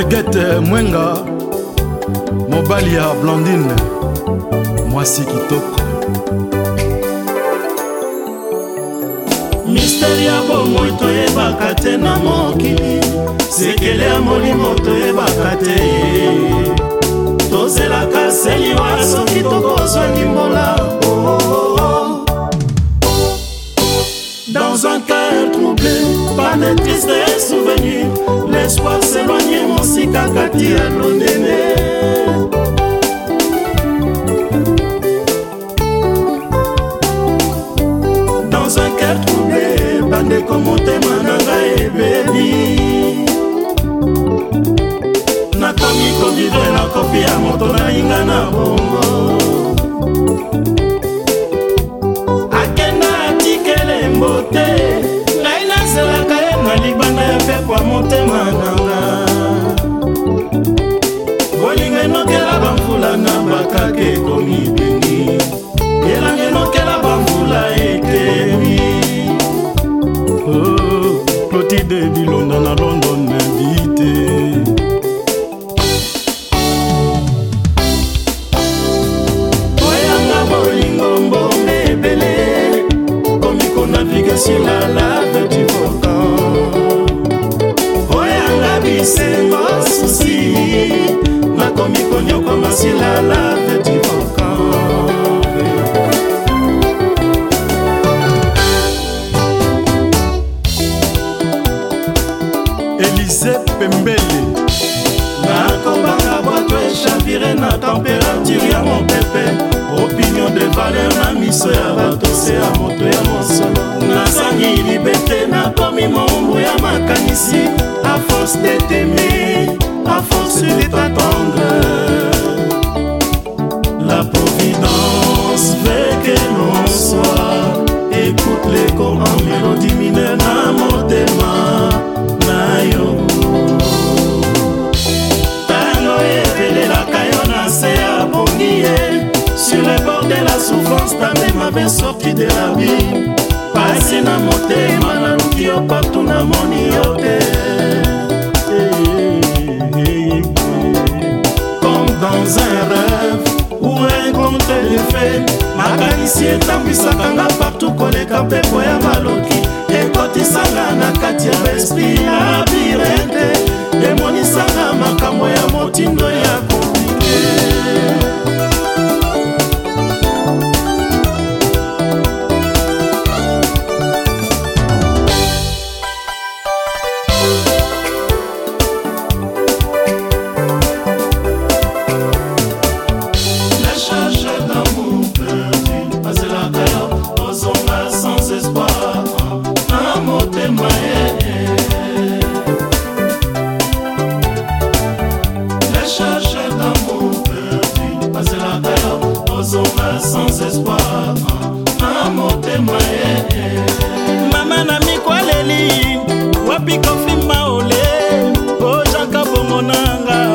egete mwenga mobali ya blandine mwasi kitoko misteri ya bomoi toyebaka te na mokili sekele ya molimo toyebaka te ye des souvenirs l'espoir s'éloignait mosika kati ya londene dans un cœur troublé bandeko motema na ngai ebebi nakomi kovivre na kopi ya moto nayinga na bongo akenda atikele mbote motema nanga bolinga enokela bamvula na bakake ekomi beni bisengo susi nakomi konyokwa masilala peti encore elise pembele nakobaka bwato echavire na temperature ya mopepe opinion de valer na miso ya bato se ya moto ya mosolo nasangi libete nakomi mombu ya makanisi force de t'aimer, à force de t'attendre, la providence veut que l'on soit. Écoute les corps en mélodie mineure, motema na yo. Tango epelelaka yo na se ya bongi ye, sur le bord de la souffrance, tande mabe soki de la vie. Pasi na motema naluki yo partout na moni etambwisaka nga partout koleka mpepo ya baloki ekotisanga na kati ya baesprit ya birete sans espoir na motema ye mama na mikwaleli wapi kofimba ole ojaka bongo nanga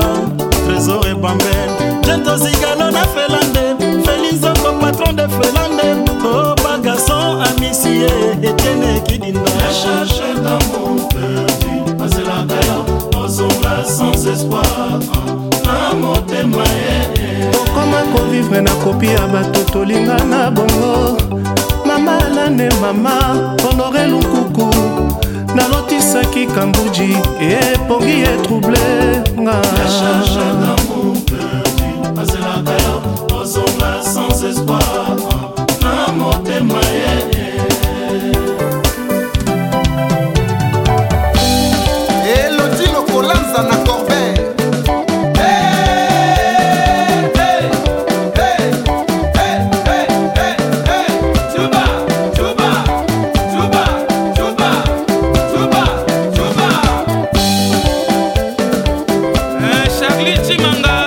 trésor ebambel jento zigalo na felande felizoko patron de felande o bagason amisi ye etiene kidinda cherche dans mon perdu azelaka yo ozonga sans espoir livre nakopi ya bato tolinga na bongo mama alane mama honore lukuku nalotisaki kambuji epongi ye trouble nga azonga sans espoir na glitchi manga